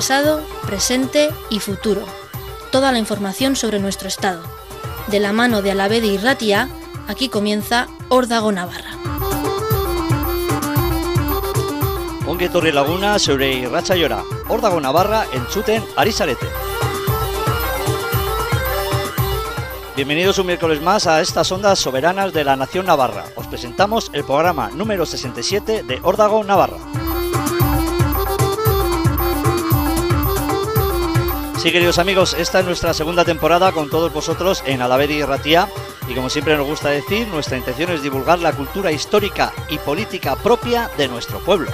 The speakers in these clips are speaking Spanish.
Pasado, presente y futuro. Toda la información sobre nuestro estado. De la mano de Alavedi y Ratia, aquí comienza Órdago Navarra. Ongi etorri laguna zeure irratxa jora. Órdago Navarra entzuten ari zarete. Bienvenidos un miércoles más a estas ondas soberanas de la Nación Navarra. Os presentamos el programa número 67 de Órdago Navarra. Sí, queridos amigos, esta es nuestra segunda temporada con todos vosotros en Alaveri y Ratía. Y como siempre nos gusta decir, nuestra intención es divulgar la cultura histórica y política propia de nuestro pueblo.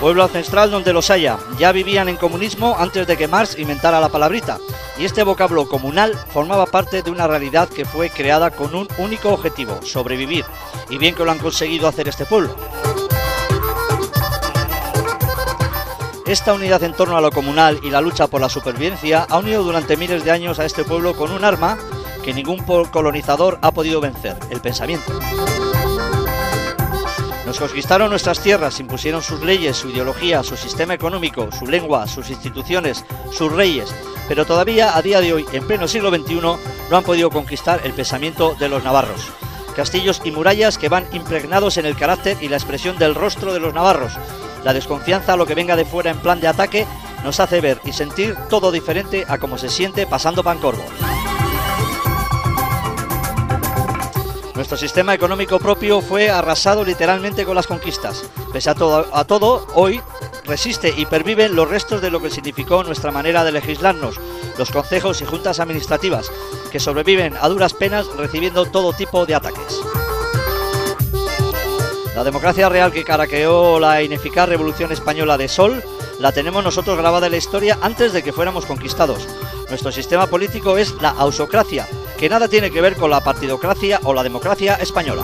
Pueblo ancestral donde los haya. Ya vivían en comunismo antes de que Marx inventara la palabrita. Y este vocablo comunal formaba parte de una realidad que fue creada con un único objetivo, sobrevivir. Y bien que lo han conseguido hacer este pueblo. Esta unidad en torno a lo comunal y la lucha por la supervivencia ha unido durante miles de años a este pueblo con un arma que ningún colonizador ha podido vencer, el pensamiento. Nos conquistaron nuestras tierras, impusieron sus leyes, su ideología, su sistema económico, su lengua, sus instituciones, sus reyes, pero todavía a día de hoy, en pleno siglo XXI, no han podido conquistar el pensamiento de los navarros. Castillos y murallas que van impregnados en el carácter y la expresión del rostro de los navarros. La desconfianza a lo que venga de fuera en plan de ataque nos hace ver y sentir todo diferente a como se siente pasando Pancorvo. Nuestro sistema económico propio fue arrasado literalmente con las conquistas. Pese a todo, a todo, hoy resiste y perviven los restos de lo que significó nuestra manera de legislarnos, los concejos y juntas administrativas, que sobreviven a duras penas recibiendo todo tipo de ataques. La democracia real que caraqueó la ineficaz revolución española de Sol la tenemos nosotros grabada en la historia antes de que fuéramos conquistados. Nuestro sistema político es la ausocracia, que nada tiene que ver con la partidocracia o la democracia española.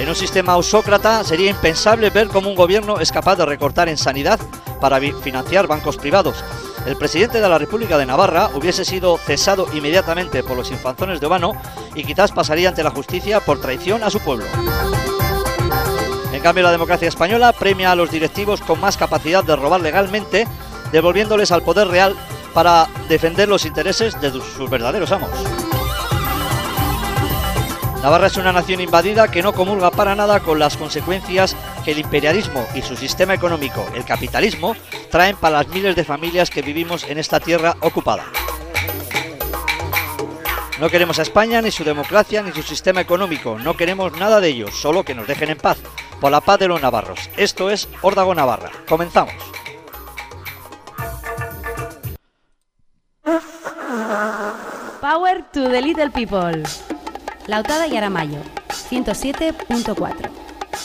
En un sistema ausócrata sería impensable ver cómo un gobierno es capaz de recortar en sanidad para financiar bancos privados. El presidente de la República de Navarra hubiese sido cesado inmediatamente por los infanzones de Obano y quizás pasaría ante la justicia por traición a su pueblo. En cambio, la democracia española premia a los directivos con más capacidad de robar legalmente, devolviéndoles al poder real para defender los intereses de sus verdaderos amos. Navarra es una nación invadida que no comulga para nada con las consecuencias que el imperialismo y su sistema económico, el capitalismo, traen para las miles de familias que vivimos en esta tierra ocupada. No queremos a España, ni su democracia, ni su sistema económico. No queremos nada de ellos, solo que nos dejen en paz. Por la paz de los navarros. Esto es Órdago Navarra. Comenzamos. Power to the Little People. Lautada y Aramayo, 107.4.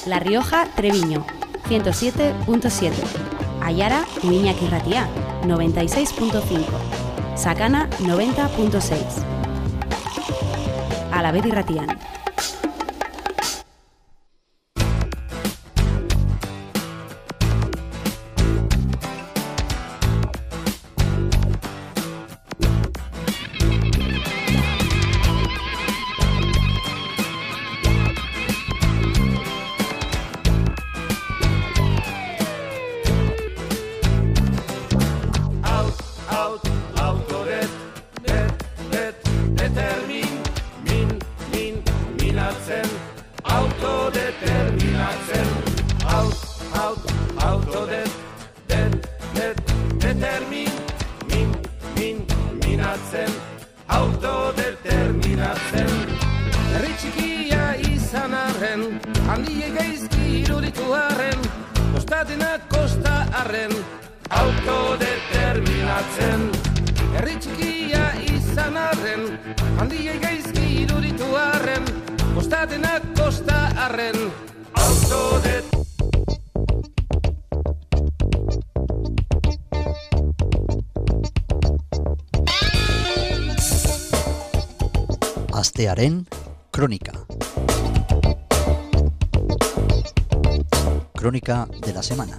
La Rioja, Treviño, 107.7. Ayara, Iñaki Ratía, 96.5. Sacana, 90.6. Alavedi Ratián. Semana.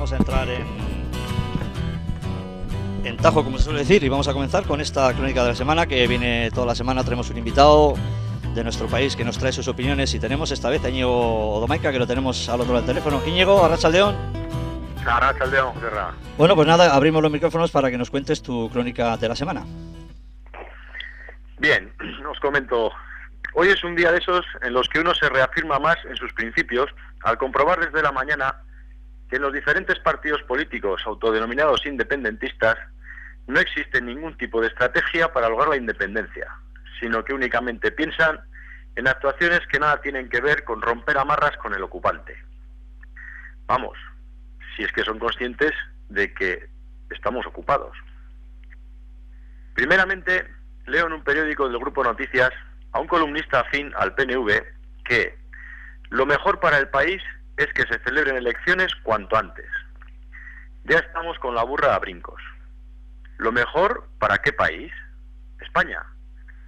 Vamos a entrar en, en tajo, como se suele decir, y vamos a comenzar con esta crónica de la semana, que viene toda la semana, tenemos un invitado de nuestro país que nos trae sus opiniones y tenemos esta vez a Íñigo Domaica, que lo tenemos al otro lado del teléfono. Íñigo, Arrachaldeón. Arrachaldeón, Guerra. Bueno, pues nada, abrimos los micrófonos para que nos cuentes tu crónica de la semana. Bien, os comento. Hoy es un día de esos en los que uno se reafirma más en sus principios al comprobar desde la mañana que en los diferentes partidos políticos autodenominados independentistas no existe ningún tipo de estrategia para lograr la independencia, sino que únicamente piensan en actuaciones que nada tienen que ver con romper amarras con el ocupante. Vamos, si es que son conscientes de que estamos ocupados. Primeramente, leo en un periódico del Grupo Noticias a un columnista afín al PNV que lo mejor para el país es que se celebren elecciones cuanto antes. Ya estamos con la burra a brincos. ¿Lo mejor para qué país? España.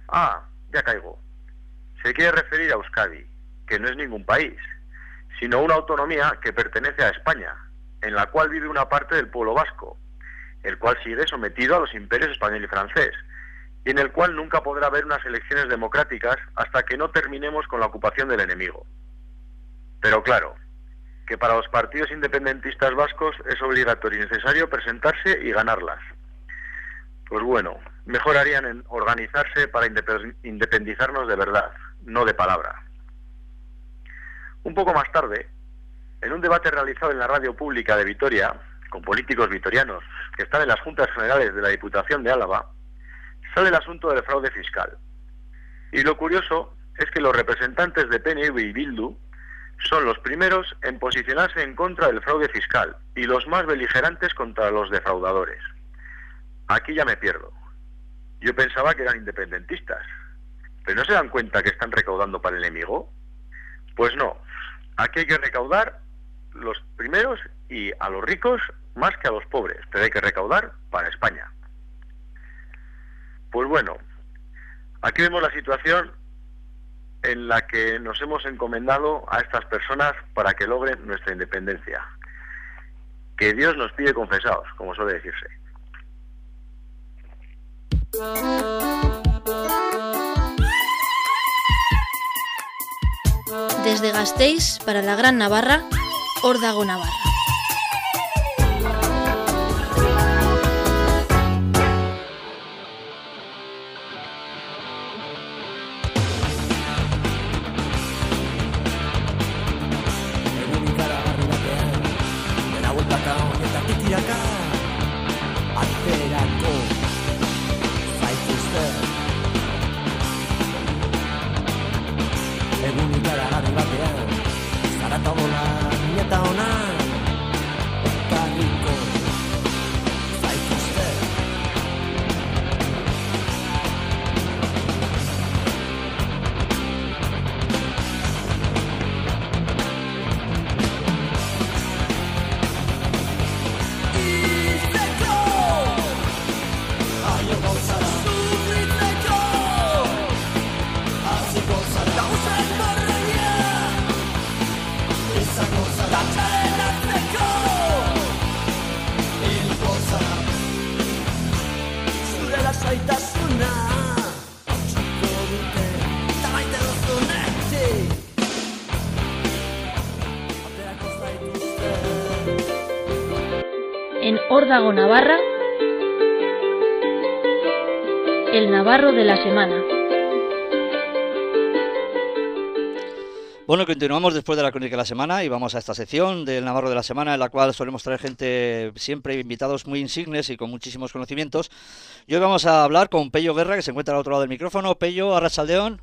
Ah, ya caigo. Se quiere referir a Euskadi, que no es ningún país, sino una autonomía que pertenece a España, en la cual vive una parte del pueblo vasco, el cual sigue sometido a los imperios español y francés, y en el cual nunca podrá haber unas elecciones democráticas hasta que no terminemos con la ocupación del enemigo. Pero claro, que para los partidos independentistas vascos es obligatorio y necesario presentarse y ganarlas. Pues bueno, mejor harían en organizarse para independizarnos de verdad, no de palabra. Un poco más tarde, en un debate realizado en la radio pública de Vitoria, con políticos vitorianos que están en las juntas generales de la Diputación de Álava, sale el asunto del fraude fiscal. Y lo curioso es que los representantes de PNV y Bildu son los primeros en posicionarse en contra del fraude fiscal y los más beligerantes contra los defraudadores. Aquí ya me pierdo. Yo pensaba que eran independentistas, pero ¿no se dan cuenta que están recaudando para el enemigo? Pues no, aquí hay que recaudar los primeros y a los ricos más que a los pobres, pero hay que recaudar para España. Pues bueno, aquí vemos la situación en la que nos hemos encomendado a estas personas para que logren nuestra independencia. Que Dios nos pide confesados, como suele decirse. Desde Gasteiz para la Gran Navarra, Órdago Navarra. Órdago Navarra, el Navarro de la semana. Bueno, continuamos después de la crónica de la semana y vamos a esta sección del Navarro de la semana en la cual solemos traer gente siempre invitados muy insignes y con muchísimos conocimientos. Y hoy vamos a hablar con Pello Guerra que se encuentra al otro lado del micrófono. Pello, Arrachaldeón.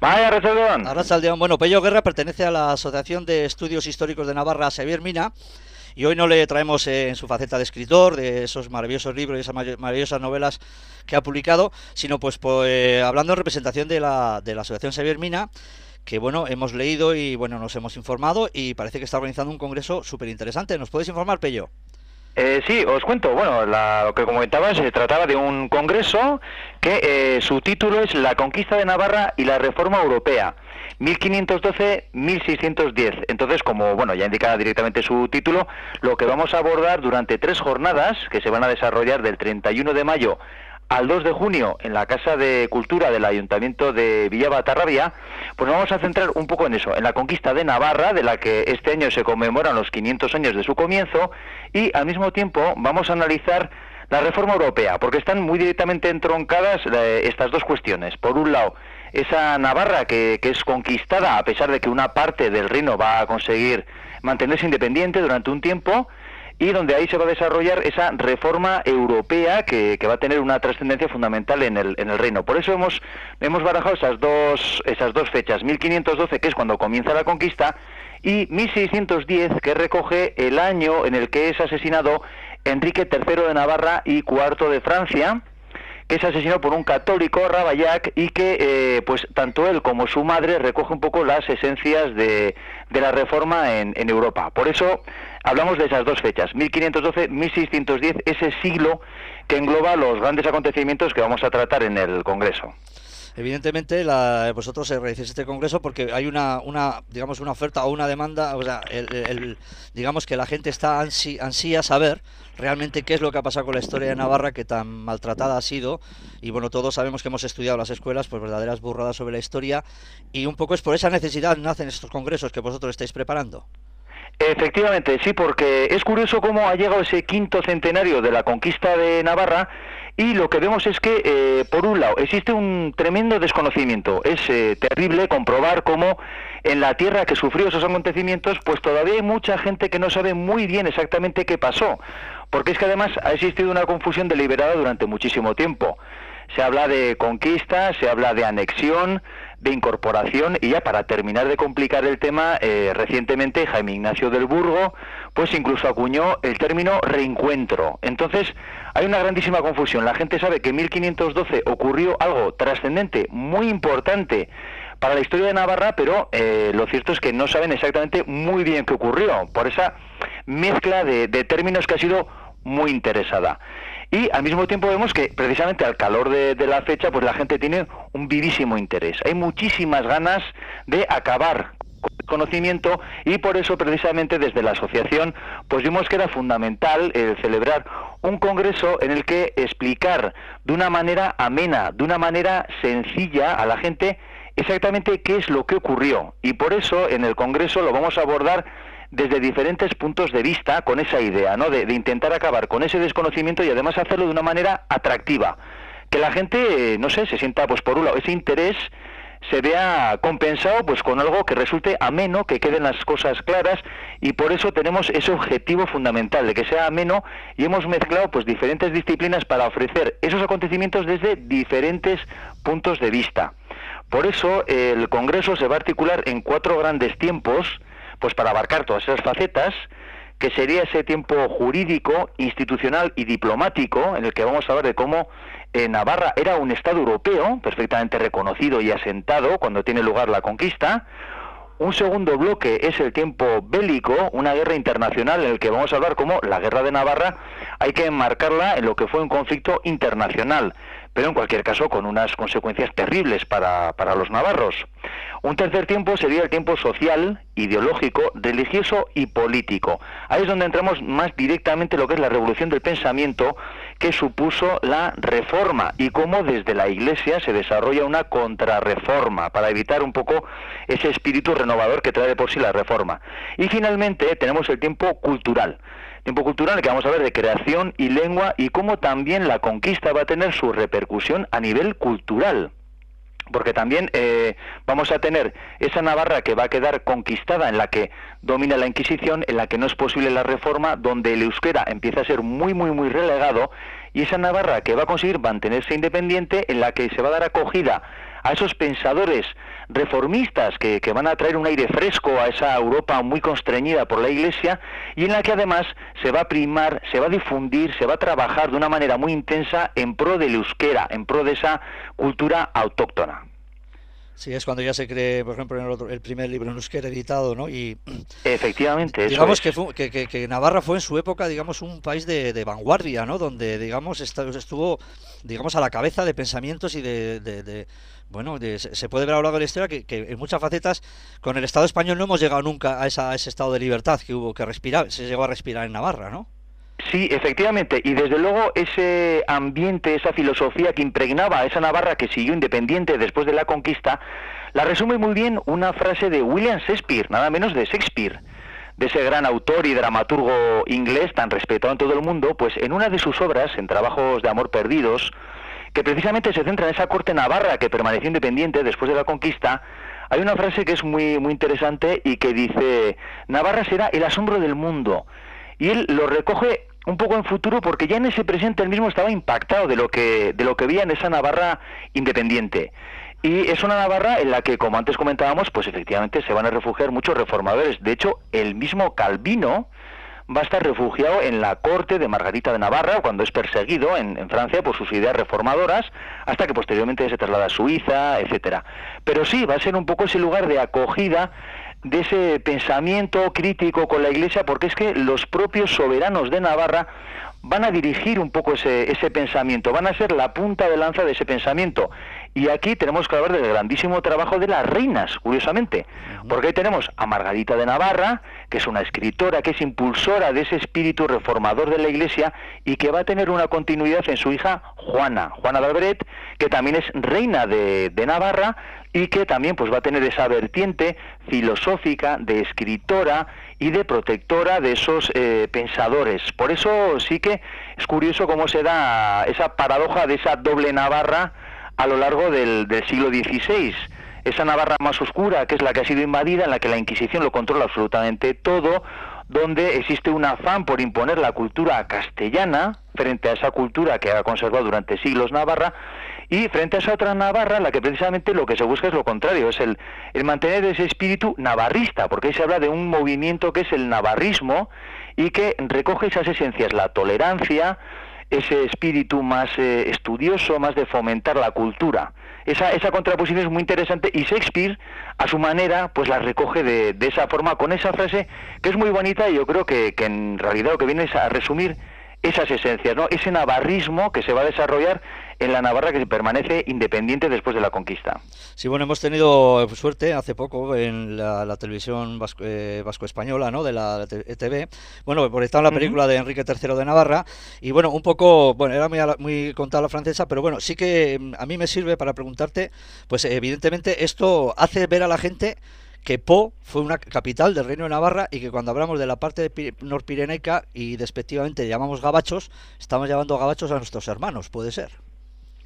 Vaya, Arrachaldeón. Arrachaldeón. Bueno, Pello Guerra pertenece a la Asociación de Estudios Históricos de Navarra, Xavier Mina y hoy no le traemos eh, en su faceta de escritor, de esos maravillosos libros y esas maravillosas novelas que ha publicado, sino pues, pues hablando en representación de la, de la Asociación Xavier Mina, que bueno, hemos leído y bueno, nos hemos informado y parece que está organizando un congreso súper interesante. ¿Nos puedes informar, Pello? Eh, sí, os cuento. Bueno, lo que comentaba se trataba de un congreso que eh, su título es La conquista de Navarra y la reforma europea. 1512-1610. Entonces, como bueno, ya indica directamente su título, lo que vamos a abordar durante tres jornadas que se van a desarrollar del 31 de mayo al 2 de junio en la Casa de Cultura del Ayuntamiento de Villabatarrabia, pues vamos a centrar un poco en eso, en la conquista de Navarra, de la que este año se conmemoran los 500 años de su comienzo, y al mismo tiempo vamos a analizar la reforma europea, porque están muy directamente entroncadas eh, estas dos cuestiones. Por un lado, esa Navarra que, que es conquistada, a pesar de que una parte del reino va a conseguir mantenerse independiente durante un tiempo, y donde ahí se va a desarrollar esa reforma europea que, va a tener una trascendencia fundamental en el, en el reino. Por eso hemos, hemos barajado esas dos, esas dos fechas, 1512, que es cuando comienza la conquista, y 1610, que recoge el año en el que es asesinado Enrique III de Navarra y IV de Francia, que es asesinado por un católico, Ravaillac, y que eh, pues tanto él como su madre recoge un poco las esencias de, de la reforma en, en, Europa. Por eso hablamos de esas dos fechas, 1512-1610, ese siglo que engloba los grandes acontecimientos que vamos a tratar en el Congreso. Evidentemente, la, vosotros realizáis este congreso porque hay una, una, digamos, una oferta o una demanda, o sea, el, digamos que la gente está ansi, ansía saber realmente qué es lo que ha pasado con la historia de Navarra que tan maltratada ha sido y bueno todos sabemos que hemos estudiado las escuelas pues verdaderas burradas sobre la historia y un poco es por esa necesidad nacen estos congresos que vosotros estáis preparando. Efectivamente, sí, porque es curioso cómo ha llegado ese quinto centenario de la conquista de Navarra y lo que vemos es que, eh, por un lado, existe un tremendo desconocimiento. Es eh, terrible comprobar cómo en la tierra que sufrió esos acontecimientos, pues todavía hay mucha gente que no sabe muy bien exactamente qué pasó. Porque es que además ha existido una confusión deliberada durante muchísimo tiempo. Se habla de conquista, se habla de anexión, de incorporación y ya para terminar de complicar el tema, eh, recientemente Jaime Ignacio del Burgo pues incluso acuñó el término reencuentro. Entonces hay una grandísima confusión. La gente sabe que en 1512 ocurrió algo trascendente, muy importante para la historia de Navarra, pero eh, lo cierto es que no saben exactamente muy bien qué ocurrió, por esa mezcla de, de términos que ha sido muy interesada. Y al mismo tiempo vemos que precisamente al calor de, la fecha, pues la gente tiene un vivísimo interés. Hay muchísimas ganas de acabar conocimiento y por eso precisamente desde la asociación pues vimos que era fundamental el celebrar un congreso en el que explicar de una manera amena, de una manera sencilla a la gente exactamente qué es lo que ocurrió y por eso en el congreso lo vamos a abordar desde diferentes puntos de vista con esa idea, ¿no? De, intentar acabar con ese desconocimiento y además hacerlo de una manera atractiva. Que la gente, no sé, se sienta, pues por un lado, ese interés se vea compensado pues con algo que resulte ameno, que queden las cosas claras y por eso tenemos ese objetivo fundamental de que sea ameno y hemos mezclado pues diferentes disciplinas para ofrecer esos acontecimientos desde diferentes puntos de vista. Por eso el Congreso se va a articular en cuatro grandes tiempos pues para abarcar todas esas facetas, que sería ese tiempo jurídico, institucional y diplomático, en el que vamos a ver de cómo eh, Navarra era un Estado europeo, perfectamente reconocido y asentado cuando tiene lugar la conquista. Un segundo bloque es el tiempo bélico, una guerra internacional en el que vamos a hablar cómo la guerra de Navarra hay que enmarcarla en lo que fue un conflicto internacional pero en cualquier caso con unas consecuencias terribles para, para los navarros. Un tercer tiempo sería el tiempo social, ideológico, religioso y político. Ahí es donde entramos más directamente lo que es la revolución del pensamiento que supuso la reforma y cómo desde la Iglesia se desarrolla una contrarreforma para evitar un poco ese espíritu renovador que trae de por sí la reforma. Y finalmente tenemos el tiempo cultural tiempo cultural que vamos a ver de creación y lengua y cómo también la conquista va a tener su repercusión a nivel cultural. Porque también eh, vamos a tener esa Navarra que va a quedar conquistada, en la que domina la Inquisición, en la que no es posible la reforma, donde el euskera empieza a ser muy, muy, muy relegado, y esa Navarra que va a conseguir mantenerse independiente, en la que se va a dar acogida a esos pensadores reformistas que, van a traer un aire fresco a esa Europa muy constreñida por la Iglesia y en la que además se va a primar, se va a difundir, se va a trabajar de una manera muy intensa en pro del euskera, en pro de esa cultura autóctona. Sí, es cuando ya se cree, por ejemplo, en el, otro, el primer libro en euskera editado, ¿no? Y efectivamente, digamos que, que, Navarra fue en su época, digamos, un país de, vanguardia, ¿no? Donde, digamos, estuvo, digamos, a la cabeza de pensamientos y de, bueno, se puede ver a lo largo de la historia que, en muchas facetas con el Estado español no hemos llegado nunca a, esa, a ese estado de libertad que hubo que respirar, se llegó a respirar en Navarra, ¿no? Sí, efectivamente, y desde luego ese ambiente, esa filosofía que impregnaba a esa Navarra que siguió independiente después de la conquista, la resume muy bien una frase de William Shakespeare, nada menos de Shakespeare, de ese gran autor y dramaturgo inglés tan respetado en todo el mundo, pues en una de sus obras, en Trabajos de Amor Perdidos, que precisamente se centra en esa corte navarra que permaneció independiente después de la conquista, hay una frase que es muy, muy interesante y que dice, Navarra será el asombro del mundo. Y él lo recoge un poco en futuro porque ya en ese presente él mismo estaba impactado de lo que de lo que veía en esa Navarra independiente. Y es una Navarra en la que, como antes comentábamos, pues efectivamente se van a refugiar muchos reformadores. De hecho, el mismo Calvino va a estar refugiado en la corte de Margarita de Navarra cuando es perseguido en, Francia por sus ideas reformadoras, hasta que posteriormente se traslada a Suiza, etcétera. Pero sí, va a ser un poco ese lugar de acogida de ese pensamiento crítico con la Iglesia, porque es que los propios soberanos de Navarra van a dirigir un poco ese pensamiento, van a ser la punta de lanza de ese pensamiento. Y aquí tenemos que hablar del grandísimo trabajo de las reinas, curiosamente, porque ahí tenemos a Margarita de Navarra, que es una escritora, que es impulsora de ese espíritu reformador de la Iglesia y que va a tener una continuidad en su hija Juana, Juana de Albret, que también es reina de, de Navarra y que también pues va a tener esa vertiente filosófica de escritora y de protectora de esos eh, pensadores. Por eso sí que es curioso cómo se da esa paradoja de esa doble Navarra a lo largo del, del siglo XVI esa Navarra más oscura, que es la que ha sido invadida, en la que la Inquisición lo controla absolutamente todo, donde existe un afán por imponer la cultura castellana frente a esa cultura que ha conservado durante siglos Navarra, y frente a esa otra Navarra, la que precisamente lo que se busca es lo contrario, es el, el mantener ese espíritu navarrista, porque ahí se habla de un movimiento que es el navarrismo y que recoge esas esencias, la tolerancia, ese espíritu más eh, estudioso, más de fomentar la cultura. Esa, esa contraposición es muy interesante y Shakespeare, a su manera, pues la recoge de, de esa forma, con esa frase que es muy bonita y yo creo que, que en realidad lo que viene es a resumir esas esencias, ¿no? ese navarrismo que se va a desarrollar en la Navarra que permanece independiente después de la conquista. Sí, bueno, hemos tenido suerte hace poco en la, televisión vasco, eh, española ¿no? de la ETV, bueno, por estar la película de Enrique III de Navarra, y bueno, un poco, bueno, era muy, muy contada la francesa, pero bueno, sí que mm, a mí me sirve para preguntarte, pues evidentemente esto hace ver a la gente que Po fue una capital del Reino de Navarra y que cuando hablamos de la parte norpirenaica y despectivamente llamamos gabachos, estamos llamando gabachos a nuestros hermanos, puede ser.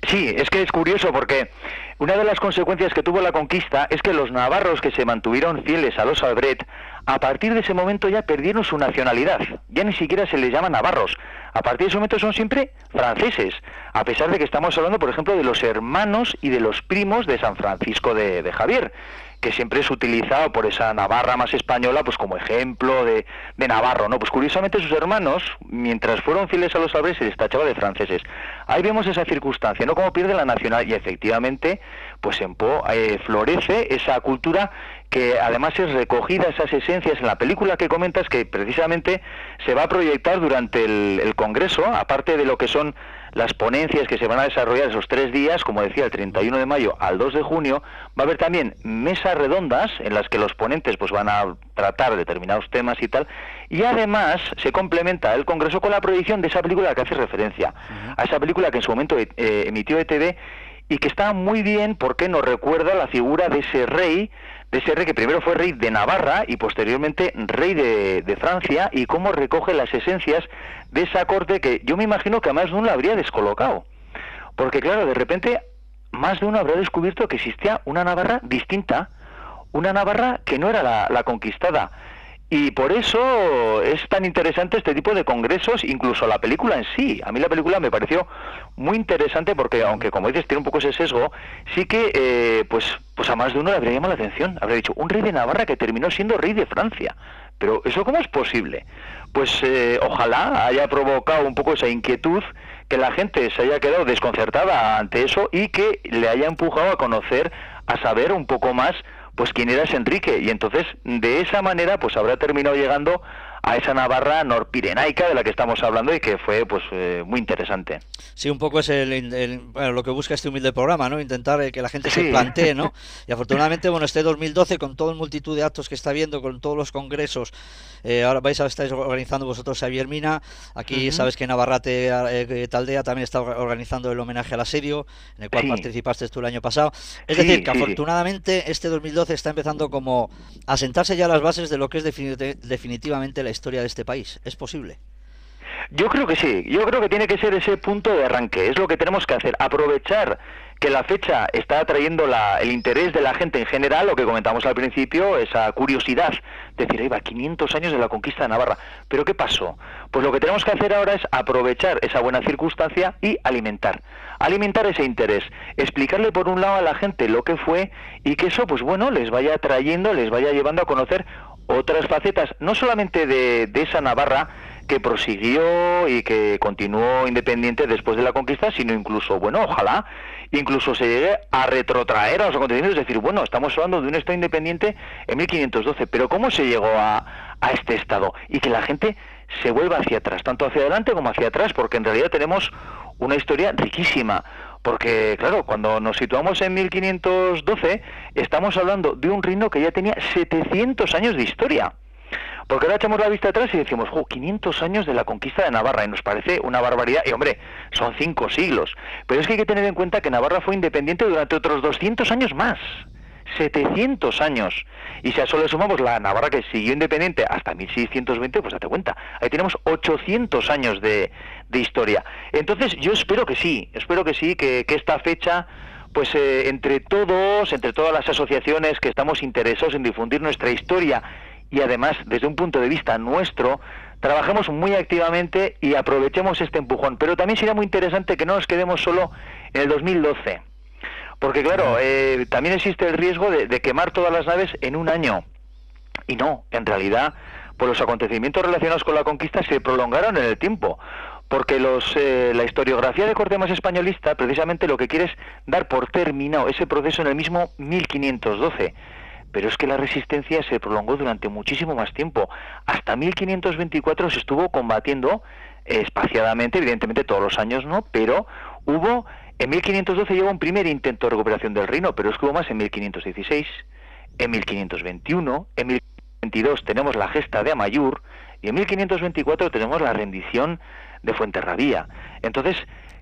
Sí, es que es curioso porque una de las consecuencias que tuvo la conquista es que los navarros que se mantuvieron fieles a los Albret, a partir de ese momento ya perdieron su nacionalidad. Ya ni siquiera se les llama navarros. A partir de ese momento son siempre franceses, a pesar de que estamos hablando, por ejemplo, de los hermanos y de los primos de San Francisco de, de Javier que siempre es utilizado por esa Navarra más española, pues como ejemplo de, de Navarro, ¿no? Pues curiosamente sus hermanos, mientras fueron fieles a los albres, se les tachaba de franceses. Ahí vemos esa circunstancia, ¿no? Como pierde la nacional y efectivamente, pues en Po eh, florece esa cultura que además es recogida esas esencias en la película que comentas que precisamente se va a proyectar durante el, el Congreso, aparte de lo que son las ponencias que se van a desarrollar esos tres días, como decía, el 31 de mayo al 2 de junio, va a haber también mesas redondas en las que los ponentes pues van a tratar determinados temas y tal, y además se complementa el Congreso con la proyección de esa película que hace referencia, a esa película que en su momento eh, emitió ETV y que está muy bien porque nos recuerda la figura de ese rey de ese rey que primero fue rey de Navarra y posteriormente rey de, Francia y cómo recoge las esencias de esa corte que yo me imagino que a más de uno la habría descolocado. Porque claro, de repente más de uno habrá descubierto que existía una Navarra distinta, una Navarra que no era la conquistada. Y por eso es tan interesante este tipo de congresos, incluso la película en sí. A mí la película me pareció muy interesante porque, aunque como dices tiene un poco ese sesgo, sí que eh, pues, pues a más de uno le habría llamado la atención. Habría dicho, un rey de Navarra que terminó siendo rey de Francia. Pero ¿eso cómo es posible? Pues eh, ojalá haya provocado un poco esa inquietud que la gente se haya quedado desconcertada ante eso y que le haya empujado a conocer a saber un poco más pues quién era ese Enrique y entonces de esa manera pues habrá terminado llegando a esa Navarra norpirenaica de la que estamos hablando y que fue pues eh, muy interesante. Sí, un poco es el, lo que busca este humilde programa, ¿no? Intentar eh, que la gente se plantee, ¿no? Y afortunadamente, bueno, este 2012 con toda multitud de actos que está viendo, con todos los congresos, eh, ahora vais a estar organizando vosotros a Viermina, aquí sabes que Navarrate Taldea también está organizando el homenaje al asedio, en el cual participaste tú el año pasado. Es decir, que afortunadamente este 2012 está empezando como a sentarse ya las bases de lo que es definitivamente la historia de este país. ¿Es posible? Yo creo que sí, yo creo que tiene que ser ese punto de arranque, es lo que tenemos que hacer, aprovechar que la fecha está atrayendo el interés de la gente en general, lo que comentamos al principio, esa curiosidad, decir, ahí va, 500 años de la conquista de Navarra, pero ¿qué pasó? Pues lo que tenemos que hacer ahora es aprovechar esa buena circunstancia y alimentar, alimentar ese interés, explicarle por un lado a la gente lo que fue y que eso, pues bueno, les vaya trayendo, les vaya llevando a conocer otras facetas, no solamente de, de esa Navarra, que prosiguió y que continuó independiente después de la conquista, sino incluso, bueno, ojalá, incluso se llegue a retrotraer a los acontecimientos, es decir, bueno, estamos hablando de un Estado independiente en 1512, pero ¿cómo se llegó a, a este Estado? Y que la gente se vuelva hacia atrás, tanto hacia adelante como hacia atrás, porque en realidad tenemos una historia riquísima. Porque, claro, cuando nos situamos en 1512, estamos hablando de un reino que ya tenía 700 años de historia. Porque ahora echamos la vista atrás y decimos, jo, 500 años de la conquista de Navarra, y nos parece una barbaridad. Y hombre, son cinco siglos. Pero es que hay que tener en cuenta que Navarra fue independiente durante otros 200 años más. 700 años. Y si a eso le sumamos la Navarra que siguió independiente hasta 1620, pues date cuenta, ahí tenemos 800 años de, de historia. Entonces yo espero que sí, espero que sí, que, que esta fecha pues eh, entre todos, entre todas las asociaciones que estamos interesados en difundir nuestra historia y además desde un punto de vista nuestro trabajemos muy activamente y aprovechemos este empujón. Pero también sería muy interesante que no nos quedemos solo en el 2012, porque claro, eh, también existe el riesgo de, quemar todas las naves en un año. Y no, en realidad, pues los acontecimientos relacionados con la conquista se prolongaron en el tiempo porque los, eh, la historiografía de corte más españolista precisamente lo que quiere es dar por terminado ese proceso en el mismo 1512 pero es que la resistencia se prolongó durante muchísimo más tiempo. Hasta 1524 se estuvo combatiendo espaciadamente, evidentemente todos los años no, pero hubo, en 1512 llegó un primer intento de recuperación del reino, pero es que hubo más en 1516, en 1521, en 1522 tenemos la gesta de Amayur y en 1524 tenemos la rendición de Fuenterrabía. Entonces,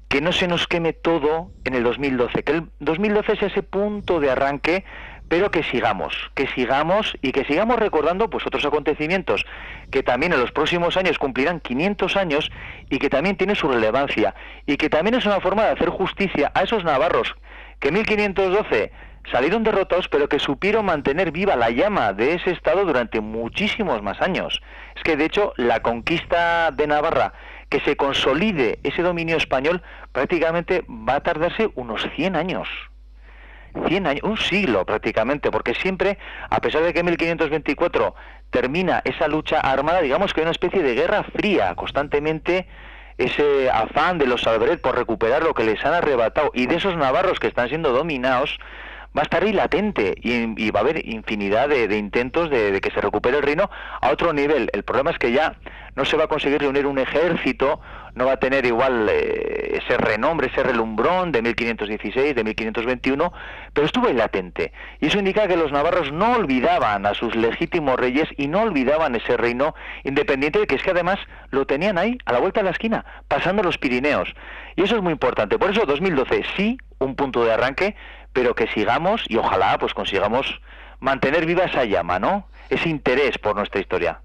que no se nos queme todo en el 2012, que el 2012 es ese punto de arranque pero que sigamos, que sigamos y que sigamos recordando pues otros acontecimientos que también en los próximos años cumplirán 500 años y que también tiene su relevancia y que también es una forma de hacer justicia a esos navarros que en 1512 salieron derrotados pero que supieron mantener viva la llama de ese estado durante muchísimos más años. Es que de hecho la conquista de Navarra que se consolide ese dominio español prácticamente va a tardarse unos 100 años. 100 años, un siglo prácticamente, porque siempre, a pesar de que en 1524 termina esa lucha armada, digamos que hay una especie de guerra fría, constantemente ese afán de los Albret por recuperar lo que les han arrebatado y de esos navarros que están siendo dominados, va a estar ahí latente y, va a haber infinidad de, intentos de, de, que se recupere el reino a otro nivel. El problema es que ya no se va a conseguir reunir un ejército no va a tener igual eh, ese renombre, ese relumbrón de 1516, de 1521, pero estuvo ahí latente. Y eso indica que los navarros no olvidaban a sus legítimos reyes y no olvidaban ese reino independiente, de que es que además lo tenían ahí, a la vuelta de la esquina, pasando los Pirineos. Y eso es muy importante. Por eso 2012 sí, un punto de arranque, pero que sigamos y ojalá pues consigamos mantener viva esa llama, ¿no? Ese interés por nuestra historia.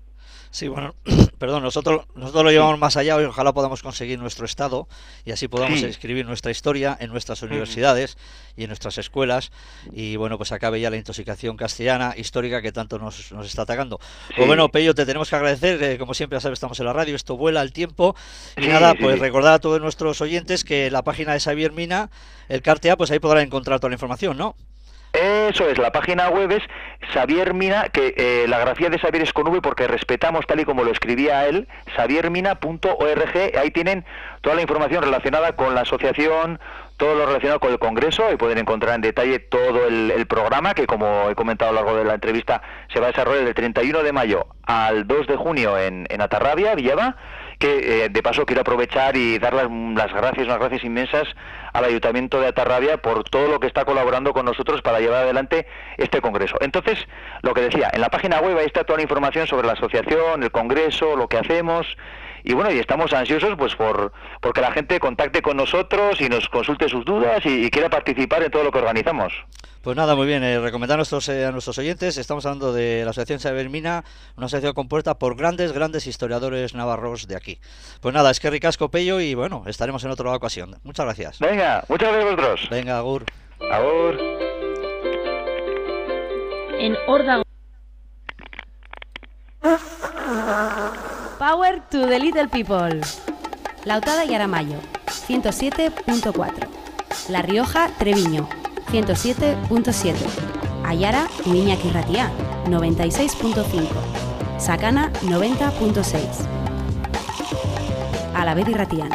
Sí, bueno, perdón, nosotros, nosotros lo llevamos más allá y ojalá podamos conseguir nuestro estado y así podamos escribir nuestra historia en nuestras universidades y en nuestras escuelas y bueno, pues acabe ya la intoxicación castellana histórica que tanto nos, nos está atacando. Pues bueno, Pello, te tenemos que agradecer, eh, como siempre ya sabes, estamos en la radio, esto vuela al tiempo y nada, pues recordar a todos nuestros oyentes que la página de Xavier Mina, el Cartea, pues ahí podrán encontrar toda la información, ¿no? Eso es, la página web es Xavier Mina, que eh, la grafía de Xavier es con V porque respetamos tal y como lo escribía él, xaviermina.org, ahí tienen toda la información relacionada con la asociación, todo lo relacionado con el Congreso y pueden encontrar en detalle todo el, programa que, como he comentado a lo largo de la entrevista, se va a desarrollar del 31 de mayo al 2 de junio en, en Atarrabia, Villava, que eh, de paso quiero aprovechar y dar las, las, gracias, unas gracias inmensas al Ayuntamiento de Atarrabia por todo lo que está colaborando con nosotros para llevar adelante este Congreso. Entonces, lo que decía, en la página web ahí está toda la información sobre la asociación, el Congreso, lo que hacemos y bueno, y estamos ansiosos pues por porque la gente contacte con nosotros y nos consulte sus dudas y, quiera participar en todo lo que organizamos. Pues nada, muy bien, eh, recomendar a nuestros, eh, a nuestros oyentes, estamos hablando de la Asociación Sabermina, una asociación compuesta por grandes, grandes historiadores navarros de aquí. Pues nada, es que ricasco Pello y bueno, estaremos en otra ocasión. Muchas gracias. Venga, muchas gracias a vosotros. Venga, Agur. Agur. En Órdago. Power to the Little People. Lautada y Aramayo, 107.4. La Rioja, Treviño, 107.7. Ayara, Iñaki Ratía, 96.5. Sacana, 90.6. Alaved y Ratián.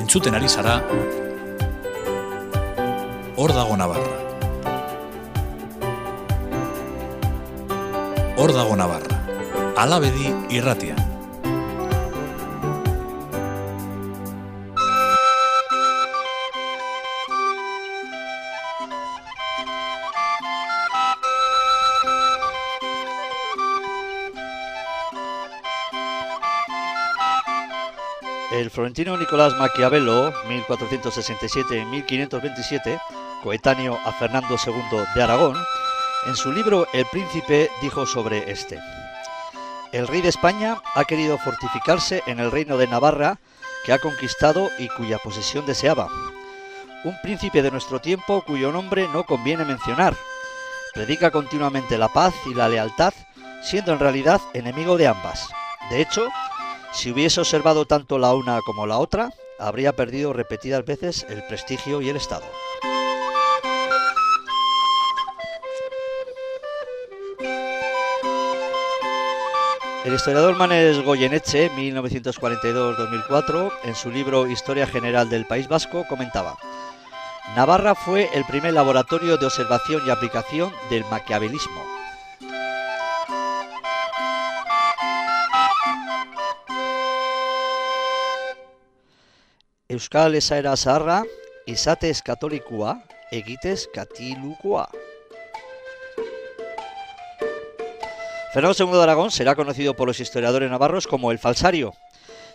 Entzuten ari zara. Hor dago Navarra. Hor dago Navarra. Alabedi irratian florentino Nicolás Maquiavelo, 1467-1527, coetáneo a Fernando II de Aragón, en su libro El Príncipe dijo sobre este. El rey de España ha querido fortificarse en el reino de Navarra que ha conquistado y cuya posesión deseaba. Un príncipe de nuestro tiempo cuyo nombre no conviene mencionar. Predica continuamente la paz y la lealtad, siendo en realidad enemigo de ambas. De hecho, si hubiese observado tanto la una como la otra, habría perdido repetidas veces el prestigio y el Estado. El historiador Manes Goyeneche, 1942-2004, en su libro Historia General del País Vasco, comentaba, Navarra fue el primer laboratorio de observación y aplicación del maquiavelismo. Euskal esaera zaharra, izatez katolikua, egitez katilukua. Fernando II de Aragón será conocido por los historiadores navarros como el falsario,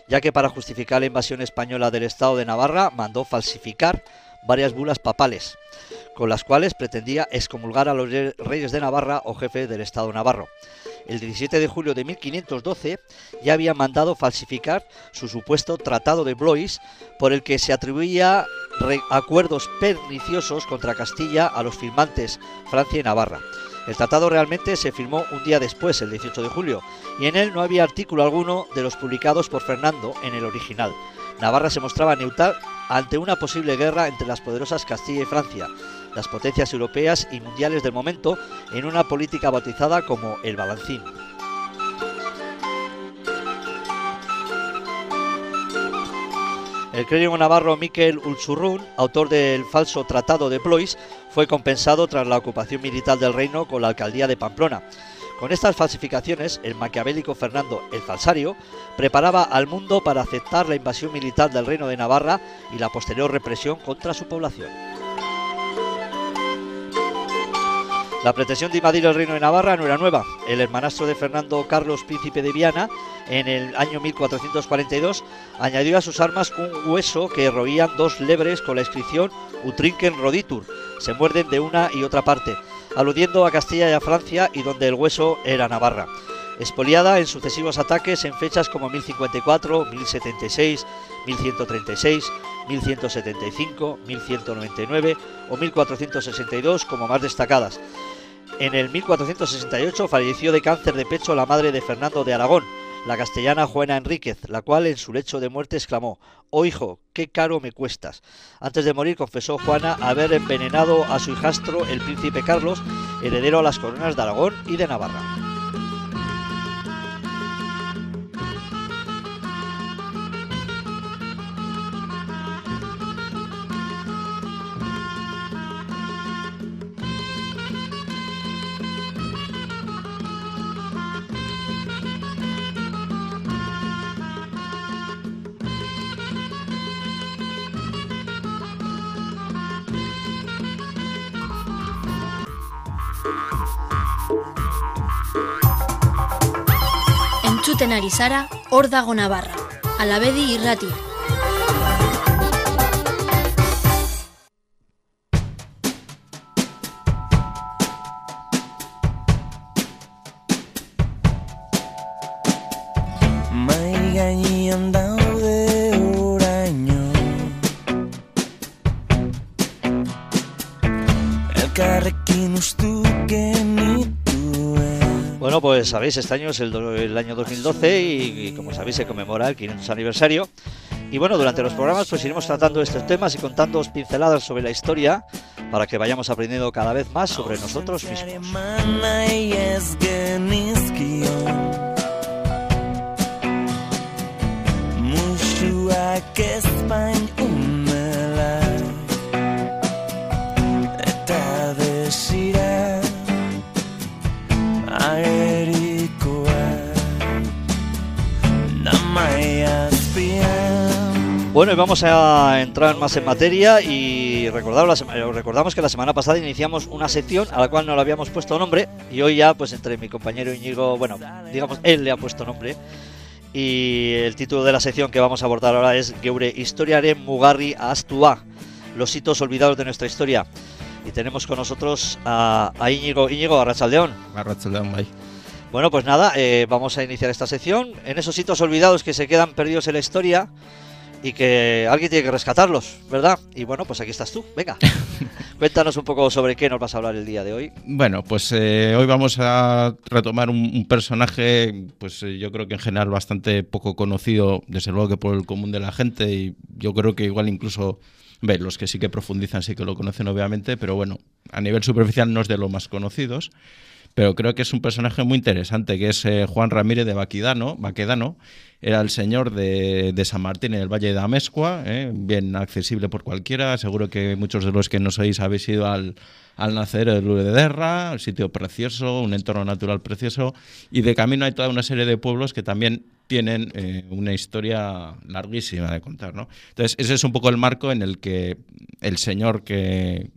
ya que para justificar la invasión española del Estado de Navarra mandó falsificar varias bulas papales, con las cuales pretendía excomulgar a los reyes de Navarra o jefes del Estado navarro. El 17 de julio de 1512 ya había mandado falsificar su supuesto Tratado de Blois, por el que se atribuía acuerdos perniciosos contra Castilla a los firmantes Francia y Navarra. El tratado realmente se firmó un día después, el 18 de julio, y en él no había artículo alguno de los publicados por Fernando en el original. Navarra se mostraba neutral ante una posible guerra entre las poderosas Castilla y Francia, las potencias europeas y mundiales del momento, en una política bautizada como el balancín. El clérigo navarro Miquel Ulsurrún, autor del falso Tratado de Blois, fue compensado tras la ocupación militar del reino con la alcaldía de Pamplona. Con estas falsificaciones, el maquiavélico Fernando el Falsario preparaba al mundo para aceptar la invasión militar del reino de Navarra y la posterior represión contra su población. La pretensión de invadir el reino de Navarra no era nueva. El hermanastro de Fernando Carlos, príncipe de Viana, en el año 1442, añadió a sus armas un hueso que roían dos lebres con la inscripción Utrinken Roditur, se muerden de una y otra parte, aludiendo a Castilla y a Francia y donde el hueso era Navarra. Expoliada en sucesivos ataques en fechas como 1054, 1076, 1136, 1175, 1199 o 1462 como más destacadas. En el 1468 falleció de cáncer de pecho la madre de Fernando de Aragón, la castellana Juana Enríquez, la cual en su lecho de muerte exclamó, Oh hijo, qué caro me cuestas. Antes de morir confesó Juana haber envenenado a su hijastro, el príncipe Carlos, heredero a las coronas de Aragón y de Navarra. Entzuten ari zara hor dago Navarra. Sabéis, este año es el, año 2012 y, como sabéis se conmemora el 500 aniversario. Y bueno, durante los programas pues iremos tratando estos temas y contándoos pinceladas sobre la historia para que vayamos aprendiendo cada vez más sobre nosotros mismos. Bueno, y vamos a entrar más en materia y eh, recordamos que la semana pasada iniciamos una sección a la cual no le habíamos puesto nombre y hoy ya, pues entre mi compañero Íñigo, bueno, digamos, él le ha puesto nombre Y el título de la sección que vamos a abordar ahora es Geure Historiaren Mugarri Astua, los hitos olvidados de nuestra historia. Y tenemos con nosotros a, a Íñigo, Íñigo Arrachaldeón. Arratsaldeon, bai. Bueno, pues nada, eh, vamos a iniciar esta sección en esos hitos olvidados que se quedan perdidos en la historia y que alguien tiene que rescatarlos, ¿verdad? Y bueno, pues aquí estás tú, venga. Cuéntanos un poco sobre qué nos vas a hablar el día de hoy. Bueno, pues eh, hoy vamos a retomar un, un personaje, pues eh, yo creo que en general bastante poco conocido, desde luego que por el común de la gente, y yo creo que igual incluso, ve, los que sí que profundizan sí que lo conocen obviamente, pero bueno, a nivel superficial no es de los más conocidos. Pero creo que es un personaje muy interesante, que es eh, Juan Ramírez de Baquedano, Baquedano. Era el señor de, de San Martín en el Valle de Amezcua, eh, bien accesible por cualquiera. Seguro que muchos de los que nos oís habéis ido al, al nacer de Lure de Derra, un sitio precioso, un entorno natural precioso. Y de camino hay toda una serie de pueblos que también tienen eh, una historia larguísima de contar. ¿no? Entonces, ese es un poco el marco en el que el señor que.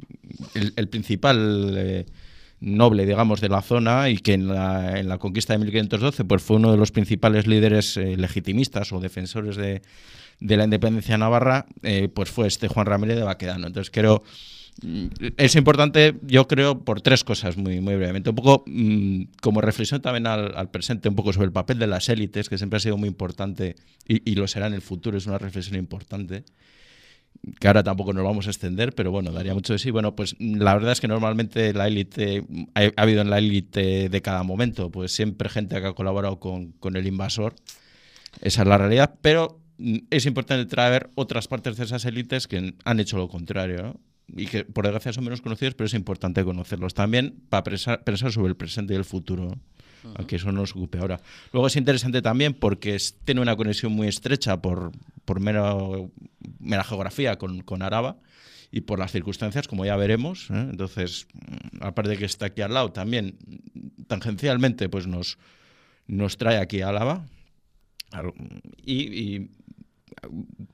el, el principal. eh, noble, digamos, de la zona y que en la, en la conquista de 1512 pues fue uno de los principales líderes eh, legitimistas o defensores de, de la independencia navarra, eh, pues fue este Juan Ramírez de Baquedano. Entonces creo mm, es importante, yo creo, por tres cosas muy, muy brevemente. Un poco mm, como reflexión también al, al presente, un poco sobre el papel de las élites, que siempre ha sido muy importante y, y lo será en el futuro, es una reflexión importante que ahora tampoco nos vamos a extender, pero bueno, daría mucho de sí. Bueno, pues la verdad es que normalmente la élite, ha, ha habido en la élite de cada momento, pues siempre gente que ha colaborado con, con el invasor, esa es la realidad, pero mm, es importante traer otras partes de esas élites que han hecho lo contrario, ¿no? y que por desgracia son menos conocidos, pero es importante conocerlos también para pensar, pensar sobre el presente y el futuro. ¿no? aunque eso no nos ocupe ahora. Luego es interesante también porque es- tiene una conexión muy estrecha por, por mero- mera geografía con, con Araba y por las circunstancias, como ya veremos. ¿eh? Entonces, mm, aparte de que está aquí al lado, también tangencialmente pues nos, nos trae aquí a Álava. Y, y,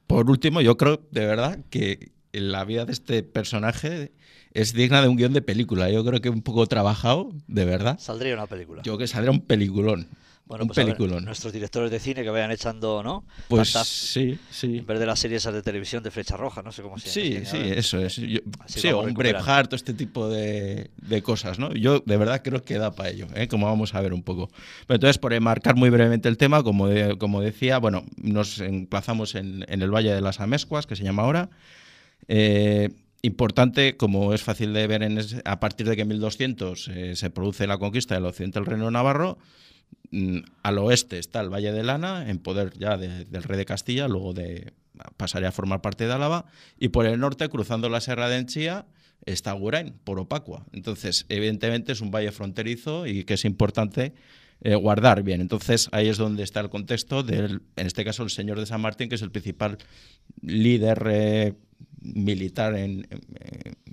por último, yo creo de verdad que la vida de este personaje es digna de un guion de película. Yo creo que un poco trabajado, de verdad. Saldría una película. Yo que saldría un peliculón. Bueno, pues nuestros directores de cine que vayan echando, ¿no? Pues Tantas- sí, sí. En vez de las series esas de televisión de Flecha Roja, no sé cómo se Sí, llama. sí, eso es. Yo- sí, o un. Braveheart, todo este tipo de, de cosas, ¿no? Yo de verdad creo que da para ello, ¿eh? como vamos a ver un poco. Pero entonces, por enmarcar muy brevemente el tema, como, de- como decía, bueno, nos emplazamos en, en el Valle de las Amezcuas, que se llama ahora. Eh, importante, como es fácil de ver, en a partir de que en 1200 eh, se produce la conquista del occidente del Reino Navarro, al oeste está el Valle de Lana, en poder ya de- del rey de Castilla, luego de, pasaría a formar parte de Álava, y por el norte, cruzando la Serra de Enchía, está Gurain, por Opacua. Entonces, evidentemente es un valle fronterizo y que es importante eh, guardar bien. Entonces, ahí es donde está el contexto del, en este caso, el señor de San Martín, que es el principal líder eh, militar eh,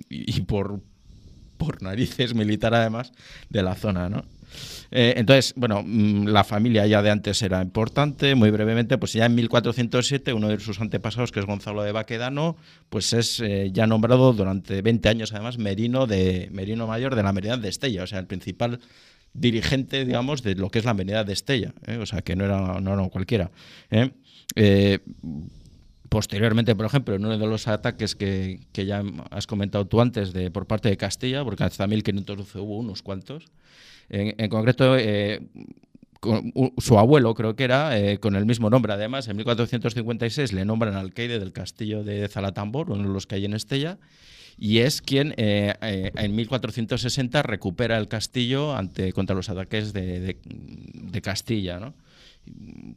y por, por narices militar además de la zona, ¿no? Eh, entonces, bueno, mm, la familia ya de antes era importante, muy brevemente, pues ya en 1407 uno de sus antepasados, que es Gonzalo de Baquedano, pues es eh, ya nombrado durante 20 años además merino, de, merino mayor de la Merindad de Estella, o sea, el principal dirigente, digamos, de lo que es la Merindad de Estella, ¿eh? o sea, que no era, no era cualquiera. Posteriormente, por ejemplo, en uno de los ataques que, que ya has comentado tú antes de, por parte de Castilla, porque hasta 1512 hubo unos cuantos, en, concreto, eh, su abuelo, creo que era, eh, con el mismo nombre, además, en 1456 le nombran alcaide del castillo de Zalatambor, uno de los que hay en Estella, y es quien eh, eh, en 1460 recupera el castillo ante, contra los ataques de, de- de Castilla, ¿no?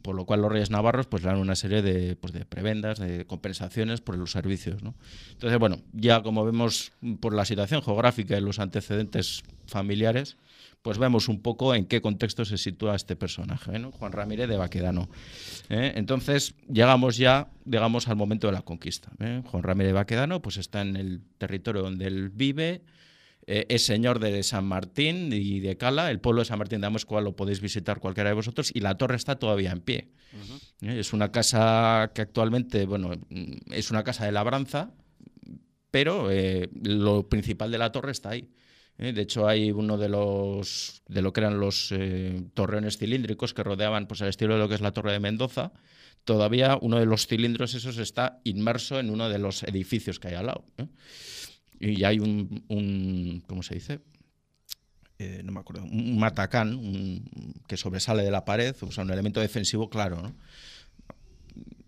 Por lo cual los reyes navarros pues le dan una serie de, pues, de prebendas, de compensaciones por los servicios. ¿no? Entonces, bueno, ya como vemos por la situación geográfica y los antecedentes familiares, pues vemos un poco en qué contexto se sitúa este personaje, ¿no? Juan Ramírez de Baquedano. ¿eh? Entonces, llegamos ya, digamos, al momento de la conquista. ¿eh? Juan Ramírez de Baquedano pues está en el territorio donde él vive, eh, es señor de San Martín y de Cala. El pueblo de San Martín de Amezcua lo podéis visitar cualquiera de vosotros y la torre está todavía en pie. Eh, Es una casa que actualmente, bueno, mm, es una casa de labranza, pero eh, lo principal de la torre está ahí. ¿eh? De hecho, hay uno de los de lo que eran los eh, torreones cilíndricos que rodeaban pues, el estilo de lo que es la Torre de Mendoza. Todavía uno de los cilindros esos está inmerso en uno de los edificios que hay al lado. ¿eh? Y hay un, un ¿cómo se dice? Eh, no me acuerdo, un matacán un- que sobresale de la pared, o sea, un elemento defensivo claro, ¿no?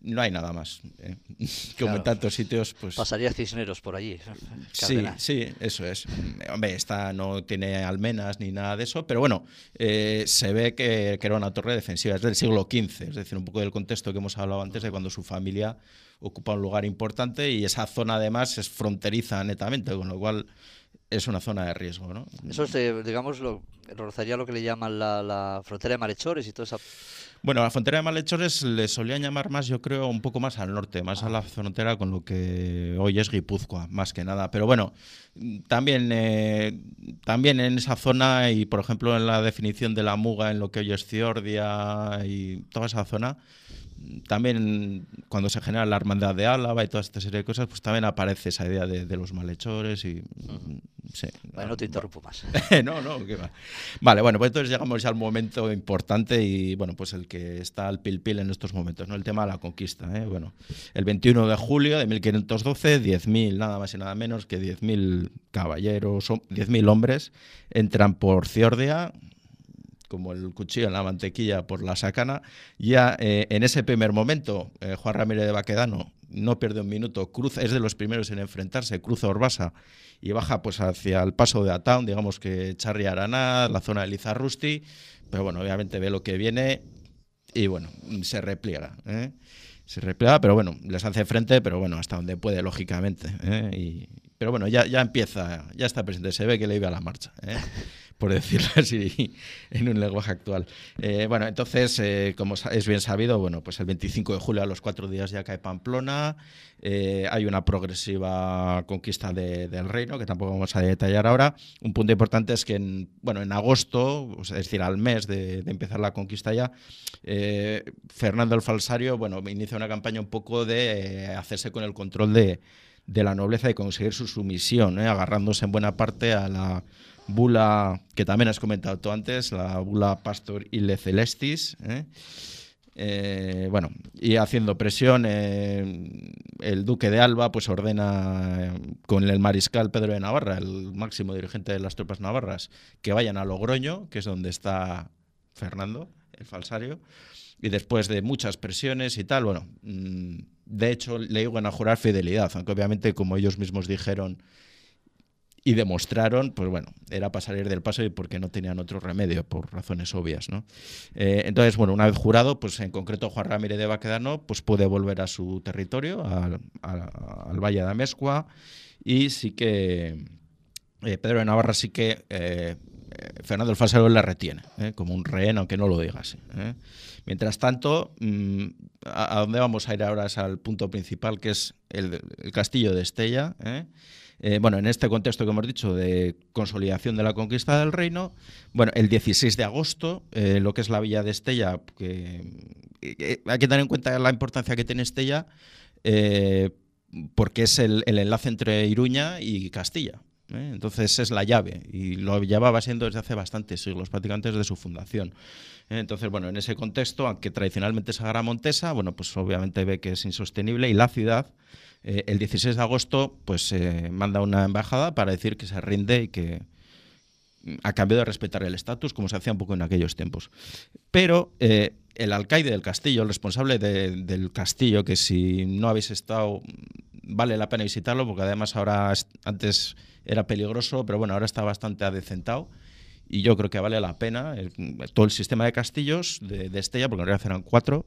No hay nada más. ¿eh? Como en Claro. tantos sitios, pues... Pasaría Cisneros por allí. Sí, Cardenal. sí, eso es. Hombre, esta no tiene almenas ni nada de eso, pero bueno, eh, se ve que, que era una torre defensiva, es del siglo XV, es decir, un poco del contexto que hemos hablado antes de cuando su familia ocupa un lugar importante y esa zona además es fronteriza netamente, con lo cual es una zona de riesgo, ¿no? Eso es, de, digamos, lo, rozaría lo que le llaman la, la frontera de malhechores y toda esa... Bueno, la frontera de malhechores le solían llamar más, yo creo, un poco más al norte, más a la frontera con lo que hoy es Guipúzcoa, más que nada. Pero bueno, también, eh, también en esa zona y, por ejemplo, en la definición de la muga en lo que hoy es Ciordia y toda esa zona, también cuando se genera la hermandad de Álava y toda esta serie de cosas, pues también aparece esa idea de, de los malhechores y... mm, sí. Bueno, no te interrumpo más. no, no, qué va. Vale, bueno, pues entonces llegamos ya al momento importante y bueno, pues el que está al pil pil en estos momentos, ¿no? El tema de la conquista, ¿eh? Bueno, el 21 de julio de 1512, 10.000, nada más y nada menos que 10.000 caballeros, hom- 10.000 hombres entran por Ciordia, como el cuchillo en la mantequilla por la sacana. Ya eh, en ese primer momento, eh, Juan Ramírez de Baquedano no pierde un minuto, cruza, es de los primeros en enfrentarse, cruza Orbasa y baja pues hacia el paso de Ataun, digamos que Charri Araná, la zona de Lizarrusti, pero bueno, obviamente ve lo que viene y bueno, se repliega. ¿eh? Se repliega, pero bueno, les hace frente, pero bueno, hasta donde puede, lógicamente. ¿eh? Y, pero bueno, ya, ya empieza, ya está presente, se ve que le iba a la marcha. ¿eh? Por decirlo así en un lenguaje actual. Eh, bueno, entonces, eh, como es bien sabido, bueno, pues el 25 de julio a los cuatro días ya cae Pamplona, eh, hay una progresiva conquista de- del reino, que tampoco vamos a detallar ahora. Un punto importante es que, en, bueno, en agosto, es decir, al mes de, de empezar la conquista ya, Fernando el Falsario, bueno, inicia una campaña un poco de hacerse con el control de, de la nobleza y conseguir su sumisión, agarrándose en buena parte a la bula que también has comentado tú antes, la bula Pastor Ile Celestis. ¿eh? Eh, bueno, y haciendo presión, eh, el duque de Alba pues ordena con el mariscal Pedro de Navarra, el máximo dirigente de las tropas navarras, que vayan a Logroño, que es donde está Fernando, el falsario, y después de muchas presiones y tal, bueno, mm, de hecho le iban a jurar fidelidad, aunque obviamente como ellos mismos dijeron y demostraron, pues bueno, era para salir del paso y porque no tenían otro remedio, por razones obvias, ¿no? Eh, entonces, bueno, una vez jurado, pues en concreto Juan Ramírez de Baquedano, pues puede volver a su territorio, al, al- al Valle de Amezcua, y sí que eh, Pedro de Navarra sí que eh, Fernando el Falsario la retiene, como un rehén, aunque no lo diga. ¿eh? Mientras tanto, mm, a, a dónde vamos a ir ahora es al punto principal, que es el castillo de Estella. ¿Eh? Eh, bueno, en este contexto que hemos dicho de consolidación de la conquista del reino, bueno, el 16 de agosto, eh, lo que es la villa de Estella, que, que hay que tener en cuenta la importancia que tiene Estella, eh, porque es el, enlace entre Iruña y Castilla. ¿eh? Entonces es la llave y lo llevaba siendo desde hace bastantes siglos, prácticamente desde su fundación. ¿eh? Entonces, bueno, en ese contexto, aunque tradicionalmente es Agra Montesa, bueno, pues obviamente ve que es insostenible y la ciudad, eh, el 16 de agosto, pues eh, manda una embajada para decir que se rinde y que mm, a cambio de respetar el estatus, como se hacía un poco en aquellos tiempos. Pero eh, el alcaide del castillo, el responsable de- del castillo, que si no habéis estado, vale la pena visitarlo, porque además ahora, es- antes era peligroso, pero bueno, ahora está bastante adecentado. Y yo creo que vale la pena el- todo el sistema de castillos de, de Estella, porque en realidad eran cuatro.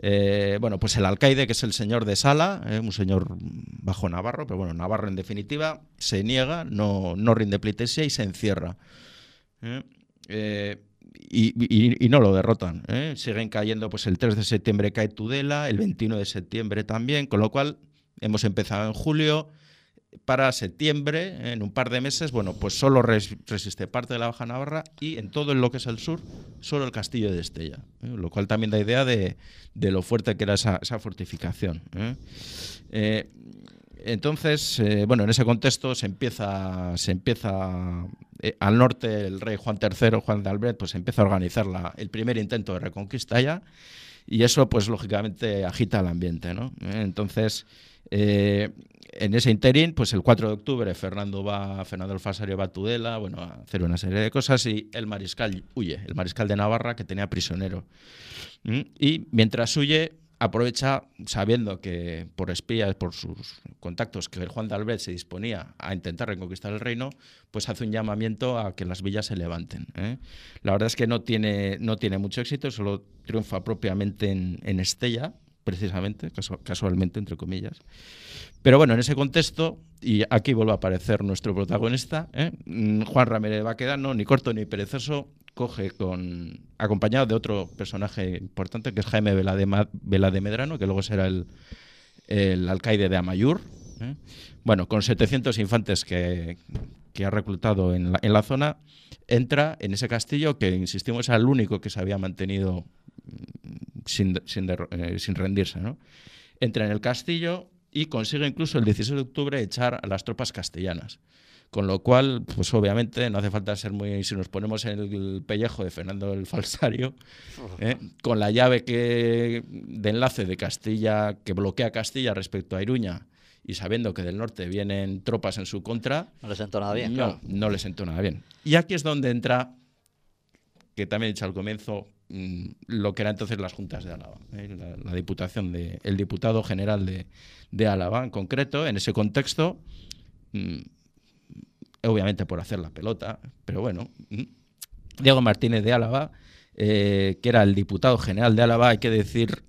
Eh, bueno, pues el alcaide, que es el señor de Sala, eh, un señor bajo Navarro, pero bueno, Navarro en definitiva, se niega, no, no rinde pleitesía y se encierra. ¿eh? Y, y- no lo derrotan. Siguen cayendo, pues el 3 de septiembre cae Tudela, el 21 de septiembre también, con lo cual hemos empezado en julio. Para septiembre, en un par de meses, bueno, pues solo res- resiste parte de la Baja Navarra y en todo lo que es el sur, solo el castillo de Estella. ¿eh? Lo cual también da idea de, de lo fuerte que era esa, esa fortificación. ¿eh? Eh, entonces, eh, bueno, en ese contexto se empieza, se empieza eh, al norte el rey Juan III, Juan de Albret, pues empieza a organizar la- el primer intento de reconquista ya y eso pues lógicamente agita el ambiente, ¿no? Entonces, eh, en ese interín, pues el 4 de octubre Fernando va, Fernando el Fasario va a Tudela, bueno, a hacer una serie de cosas y el mariscal huye, el mariscal de Navarra que tenía prisionero. ¿Mm? Y mientras huye, aprovecha, sabiendo que por espías, por sus contactos, que el Juan de Albret se disponía a intentar reconquistar el reino, pues hace un llamamiento a que las villas se levanten. ¿eh? La verdad es que no tiene, no tiene mucho éxito, solo triunfa propiamente en, en Estella, precisamente, casu- casualmente, entre comillas. Pero bueno, en ese contexto, y aquí vuelve a aparecer nuestro protagonista, ¿eh? Mm, Juan Ramírez Baquedano, ni corto ni perezoso, coge con acompañado de otro personaje importante que es Jaime Velademedrano, que luego será el, el alcaide de Amayur. ¿eh? Bueno, con 700 infantes que, que ha reclutado en la, en la zona, entra en ese castillo que, insistimos, era el único que se había mantenido mm, sin, eh, sin rendirse. ¿no? Entra en el castillo y consigue incluso el 16 de octubre echar a las tropas castellanas. Con lo cual, pues obviamente no hace falta ser muy... Si nos ponemos en el pellejo de Fernando el Falsario, ¿eh? con la llave que, de enlace de Castilla, que bloquea Castilla respecto a Iruña, y sabiendo que del norte vienen tropas en su contra, No le sentó nada bien, no, claro. no le sentó nada bien. Y aquí es donde entra, que también he dicho al comienzo, mm, lo que era entonces las juntas de Álava. ¿eh? La, la diputación de, el diputado general de, de Álava, en concreto, en ese contexto, mm, obviamente por hacer la pelota, pero bueno, mm, Diego Martínez de Álava, eh, que era el diputado general de Álava, hay que decir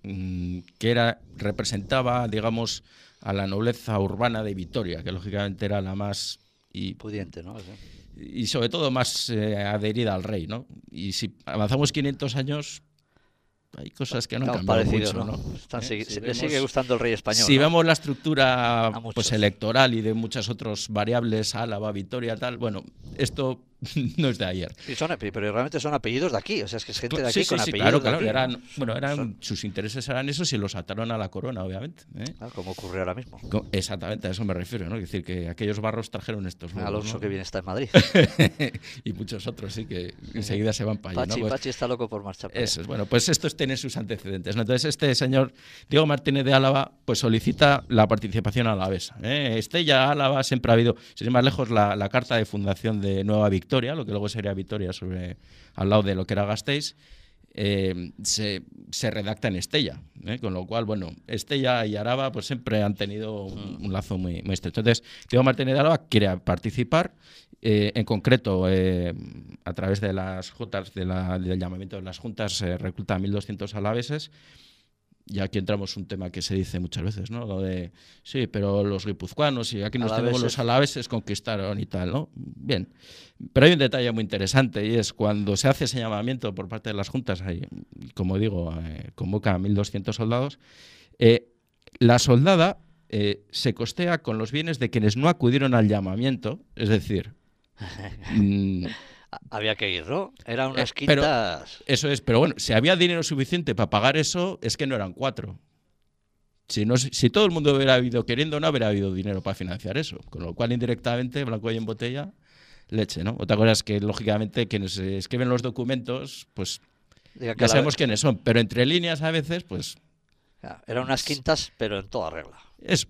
que era, representaba, digamos, a la nobleza urbana de Vitoria, que lógicamente era la más y, Pudiente, ¿no? Y sobre todo más eh, adherida al rey, ¿no? Y si avanzamos 500 años, hay cosas que no han cambiado parecidos, mucho, ¿no? ¿no? Están Eh, si le sigue gustando el rey español. si ¿no? vemos la estructura pues, electoral y de muchas otras variables, Álava, Vitoria, tal, bueno, esto no es de ayer. Sí, son, pero realmente son apellidos de aquí, o sea, es que es gente de Cla- aquí sí, con sí, apellidos claro, de claro. aquí, Eran, ¿no? bueno, eran, Son- sus intereses eran esos y los ataron a la corona, obviamente. ¿eh? Claro, como ocurre ahora mismo. Exactamente, a eso me refiero, ¿no? Es decir, que aquellos barros trajeron estos Alonso ¿no? que bien está en Madrid. y muchos otros, sí, que enseguida se van para allá. Pachi, ¿no? Pues- Pachi está loco por marchar. Eso es, bueno, pues estos tienen sus antecedentes. ¿no? Entonces, este señor Diego Martínez de Álava, pues solicita la participación alavesa. ¿eh? Estella, Álava, siempre ha habido, sin ir más lejos, la, la carta de fundación de Nueva Victoria, lo que luego sería Victoria, sobre, al lado de lo que era Gasteiz, eh, se, se redacta en Estella. ¿eh? Con lo cual, bueno, Estella y Araba pues siempre han tenido un, un lazo muy, muy estrecho. Entonces, Diego Martínez de Álava quiere participar, eh, en concreto, eh, a través de las juntas, de la- del llamamiento de las juntas, recluta a 1.200 alaveses. Y aquí entramos un tema que se dice muchas veces, ¿no? Lo de, sí, pero los guipuzcoanos y aquí nos tenemos los alaveses conquistaron y tal, ¿no? Bien. Pero hay un detalle muy interesante y es cuando se hace ese llamamiento por parte de las juntas, ahí, como digo, eh, convoca a 1.200 soldados, eh, la soldada eh, se costea con los bienes de quienes no acudieron al llamamiento, es decir, mm, Había que ir, ¿no? Eran unas Eh, pero- quintas. eso es, pero bueno, si había dinero suficiente para pagar eso, es que no eran cuatro. Si, no, si todo el mundo hubiera habido queriendo, no hubiera habido dinero para financiar eso. Con lo cual, indirectamente, blanco y en botella, leche, ¿no? Otra cosa es que, lógicamente, quienes escriben los documentos, pues Diga ya sabemos quiénes son. Pero entre líneas, a veces, pues Eran unas quintas, pero en toda regla. es.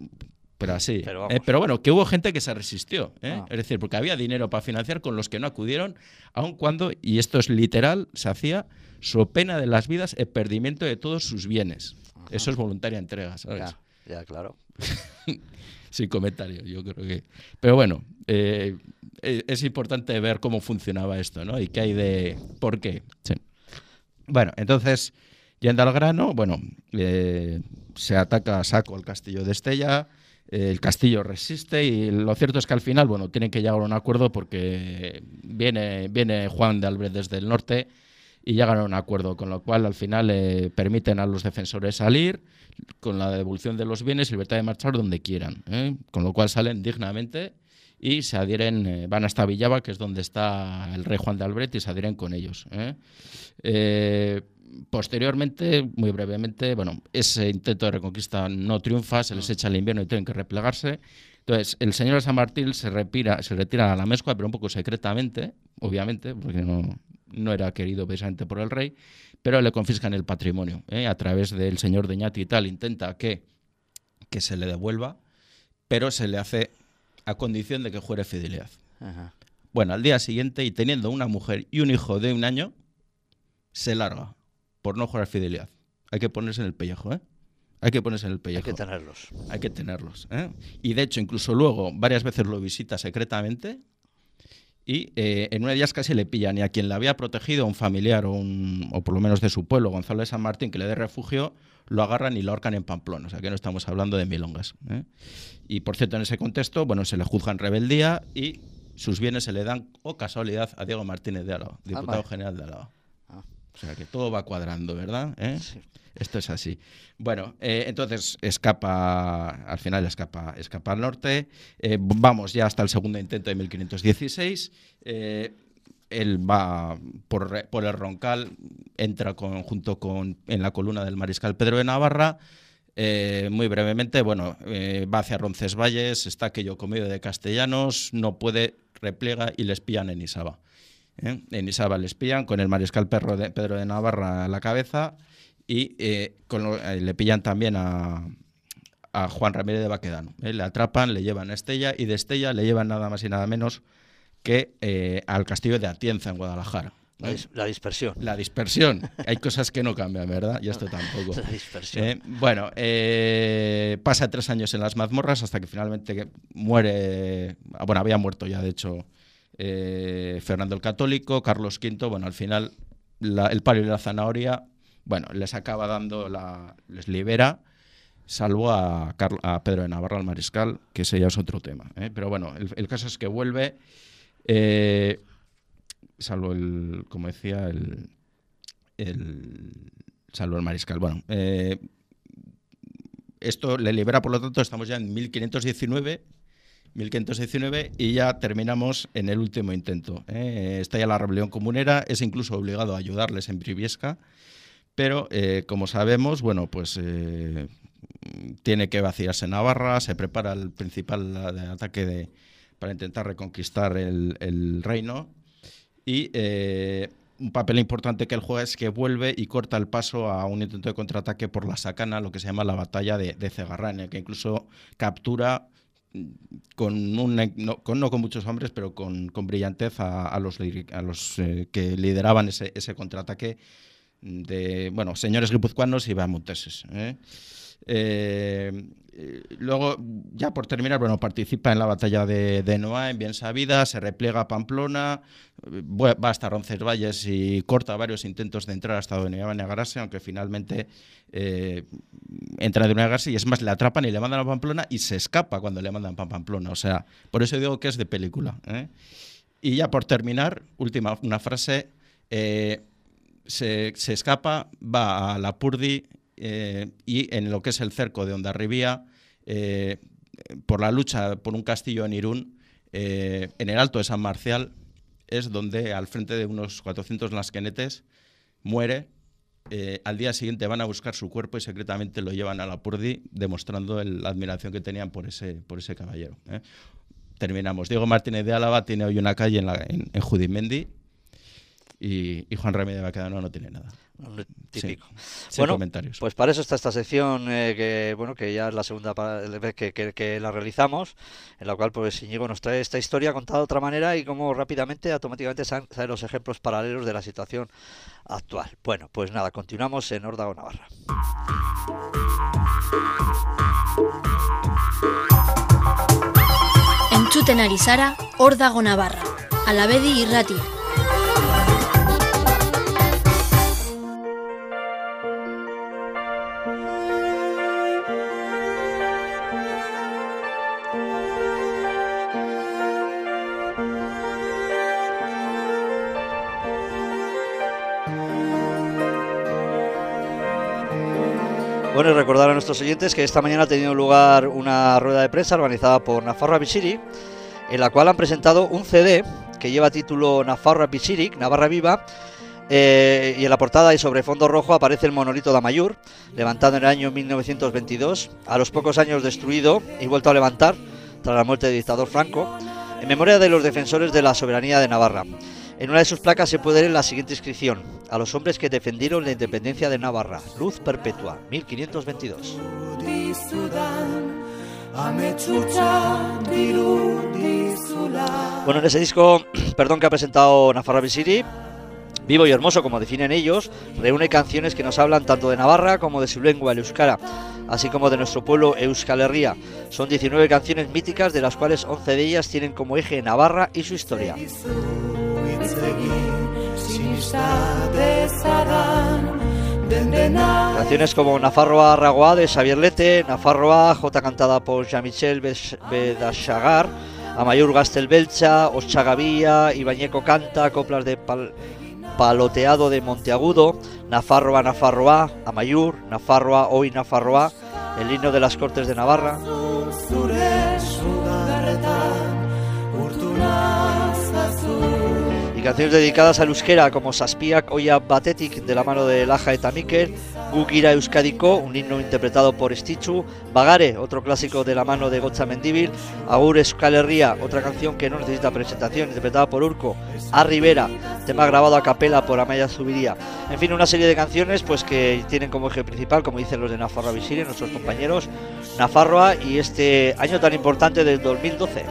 Pero así. Pero Pero, bueno, que hubo gente que se resistió. ¿eh? Ah. Es decir, porque había dinero para financiar con los que no acudieron, aun cuando, y esto es literal, se hacía so pena de las vidas el perdimiento de todos sus bienes. Eso es voluntaria entrega, ¿sabes? Ya, ya, claro. Sin comentario, yo creo que. Pero bueno, eh, eh, es importante ver cómo funcionaba esto, ¿no? Y qué hay de. ¿Por qué? Sí. Bueno, entonces, yendo al grano, bueno, eh, se ataca a saco al castillo de Estella. Eh, El castillo resiste y lo cierto es que al final, bueno, tienen que llegar a un acuerdo porque viene, viene Juan de Albret desde el norte y llegan a un acuerdo, con lo cual al final eh, permiten a los defensores salir con la devolución de los bienes y libertad de marchar donde quieran, ¿eh? con lo cual salen dignamente y se adhieren, eh, van hasta Villava, que es donde está el rey Juan de Albret, y se adhieren con ellos. Posteriormente, muy brevemente, bueno, ese intento de reconquista no triunfa, se les echa el invierno y tienen que replegarse. Entonces, el señor de San Martín se, repira, se retira a la mezcua, pero un poco secretamente, obviamente, porque no, no era querido precisamente por el rey, pero le confiscan el patrimonio. ¿eh? A través del señor de Ñati y tal, intenta que, que se le devuelva, pero se le hace a condición de que jure fidelidad. Ajá. Bueno, al día siguiente, y teniendo una mujer y un hijo de un año, se larga por no jurar fidelidad. Hay que ponerse en el pellejo, ¿eh? Hay que ponerse en el Hay pellejo. que tenerlos. Hay que tenerlos. ¿eh? Y de hecho, incluso luego, varias veces lo visita secretamente y eh, en una de ellas casi le pillan y a quien le había protegido, un familiar o, un- o por lo menos de su pueblo, Gonzalo de San Martín, que le dé refugio, lo agarran y lo ahorcan en Pamplona. O sea que no estamos hablando de milongas. ¿eh? Y por cierto, en ese contexto, bueno, se le juzga en rebeldía y sus bienes se le dan, o casualidad, a Diego Martínez de Álava, diputado vale. general de Álava. O sea que todo va cuadrando, ¿verdad? ¿Eh? Sí. Esto es así. Bueno, eh, entonces escapa, al final escapa, escapa al norte. Eh, vamos ya hasta el segundo intento de 1516. Eh, él va por, el Roncal, entra con, junto con en la columna del mariscal Pedro de Navarra. Eh, muy brevemente, bueno, eh, va hacia Roncesvalles, está aquello comido de castellanos, no puede, repliega y les pillan en Isaba. ¿Eh? En Isaba les pillan con el mariscal Perro de- Pedro de Navarra a la cabeza y eh, con lo- eh, le pillan también a, a Juan Ramírez de Baquedano. Le atrapan, le llevan a Estella y de Estella le llevan nada más y nada menos que al castillo de Atienza en Guadalajara. La, dis- la dispersión. La dispersión. Hay cosas que no cambian, ¿verdad? Y esto tampoco. La dispersión. Eh, bueno, eh, pasa tres años en las mazmorras hasta que finalmente muere. Bueno, había muerto ya, de hecho, eh, Fernando el Católico, Carlos V. Bueno, al final el palio y la zanahoria, bueno, les acaba dando la. les libera, salvo a, Pedro de Navarra, al mariscal, que ese ya es otro tema. ¿eh? Pero bueno, el, el caso es que vuelve. eh, salvo el, como decía, el, el salvo el mariscal. Bueno, esto le libera, por lo tanto, estamos ya en 1519. 1519 y ya terminamos en el último intento. ¿eh? Está ya la rebelión comunera, es incluso obligado a ayudarles en Briviesca, pero eh, como sabemos, bueno, pues eh, tiene que vaciarse Navarra, se prepara el principal ataque para intentar reconquistar el, reino y un papel importante que él juega es que vuelve y corta el paso a un intento de contraataque por la Sacana, lo que se llama la batalla de, de Cegarra, en el que incluso captura con, no, con, no con muchos hombres, pero con, con brillantez a, los, a los eh, que lideraban ese, ese contraataque de, bueno, señores guipuzcoanos y bamonteses. ¿eh? Eh, luego, ya por terminar, bueno, participa en la batalla de, de en bien sabida, se repliega a Pamplona, eh, va va hasta Roncesvalles y corta varios intentos de entrar hasta donde iba a negarse, aunque finalmente eh, entra de negarse y es más, le atrapan y le mandan a Pamplona y se escapa cuando le mandan a Pamplona. O sea, por eso digo que es de película. ¿eh? Y ya por terminar, última una frase. se, se escapa, va a la Purdi eh, y en lo que es el cerco de Ondarribía, eh, por la lucha por un castillo en Irún, eh, en el Alto de San Marcial, es donde al frente de unos 400 lasquenetes muere. Eh, al día siguiente van a buscar su cuerpo y secretamente lo llevan a la Purdi, demostrando la admiración que tenían por ese, por ese caballero. Terminamos. Diego Martínez de Álava tiene hoy una calle en, la, en, en Judimendi y, y Juan Ramírez de Baquedano no tiene nada. Típico. Bueno, comentarios. Pues para eso está esta sección eh, que bueno que ya es la segunda vez que, que- que la realizamos, en la cual pues Íñigo nos trae esta historia contada de otra manera y cómo rápidamente, automáticamente salen salen los ejemplos paralelos de la situación actual. Bueno, pues nada, continuamos en Órdago Navarra. Entzuten ari zara, hor dago Navarra. Alabedi irratia. Bueno, y recordar a nuestros oyentes que esta mañana ha tenido lugar una rueda de prensa organizada por Nafarra Bichiri, en la cual han presentado un CD que lleva título Nafarra Bichiri, Navarra Viva, Eh, y en la portada y sobre fondo rojo aparece el monolito de Amayur, levantado en el año 1922, a los pocos años destruido y vuelto a levantar tras la muerte del dictador Franco, en memoria de los defensores de la soberanía de Navarra. En una de sus placas se puede leer la siguiente inscripción: A los hombres que defendieron la independencia de Navarra, luz perpetua, 1522. Bueno, en ese disco, perdón, que ha presentado Nafarra Visiri, Vivo y hermoso, como definen ellos, reúne canciones que nos hablan tanto de Navarra como de su lengua, el euskara, así como de nuestro pueblo Euskal Herria. Son 19 canciones míticas, de las cuales 11 de ellas tienen como eje Navarra y su historia. Canciones como Nafarroa Ragoa de Xavier Lete, Nafarroa, J cantada por Jean-Michel Bedachagar, Amayur Gastelbelcha, Oschagavía, Ibañeco Canta, Coplas de Pal- Paloteado de Monteagudo, Nafarroa Nafarroa, Amayur, Nafarroa Hoy Nafarroa, el himno de las Cortes de Navarra. Canciones dedicadas al euskera como Saspiak Oia Batetik de la mano de Laja eta Mikel, Gukira Euskadiko, un himno interpretado por Stichu, Bagare, otro clásico de la mano de Gotza Mendibil, Agur Euskal otra canción que no necesita presentación, interpretada por Urco, A Rivera, tema grabado a capela por Amaya Zubiría. En fin, una serie de canciones pues que tienen como eje principal, como dicen los de Nafarroa Visiri, nuestros compañeros, Nafarroa y este año tan importante del 2012.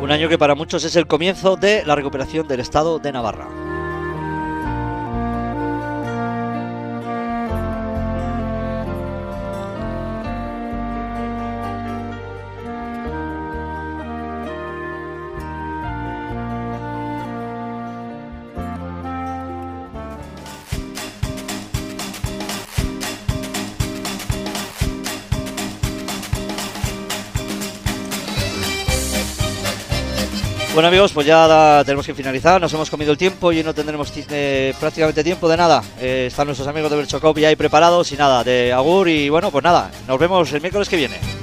Un año que para muchos es el comienzo de la recuperación del Estado de Navarra. Bueno amigos, pues ya tenemos que finalizar, nos hemos comido el tiempo y no tendremos eh, prácticamente tiempo de nada. Eh, están nuestros amigos de Berchocop ya ahí preparados y nada, de Agur y bueno, pues nada, nos vemos el miércoles que viene.